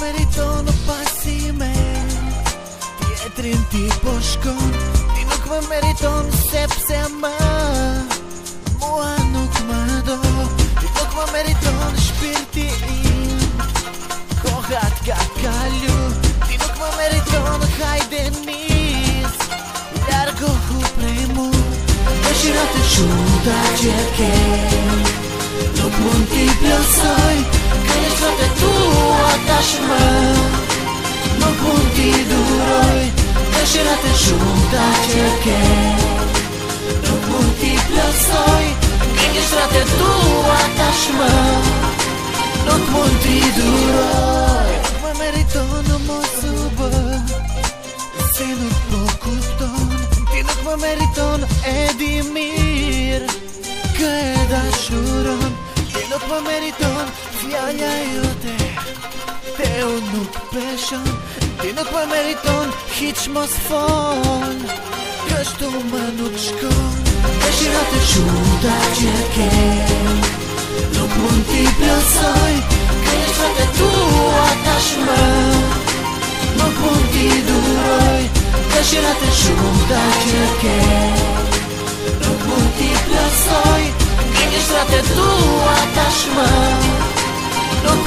मेरी जोन पासी में ये trinti poshkon Ti nuk më meriton sepse ma Mua nuk më do Ti nuk më meriton shpirti im Kohat ka kalu Ti nuk më meriton hajde nis Largohu prej mu Dëshira të quta që ke Nuk mund t'i plësoj Ka një shrote dashma Më pun t'i duroj Dëshirat e shumë t'a qërke Më pun t'i plësoj Këngështrat e tua dashma Më pun t'i duroj Më meriton në Se nuk më po kupton Ti nuk meriton e di mirë Kë e dashuron Ti nuk më meriton E unë nuk peshën, ti nuk për meriton Hitë shmo s'fon, kështu më nuk shkum Dëshira të shumë të qërken, nuk mund t'i plësoj Kënjë shratë të tua tashë më, nuk mund t'i duroj Dëshira të shumë të qërken, nuk mund t'i plësoj Kënjë shratë tua tashë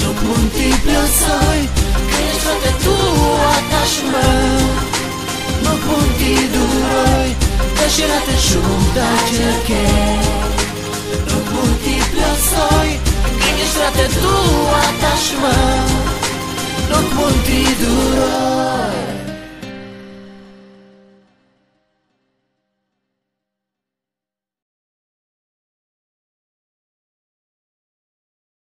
Lo contemplo soy Que yo te tu atashma Lo contigo hoy Te llena te junta que Lo contemplo soy Que yo te tu atashma Lo contigo hoy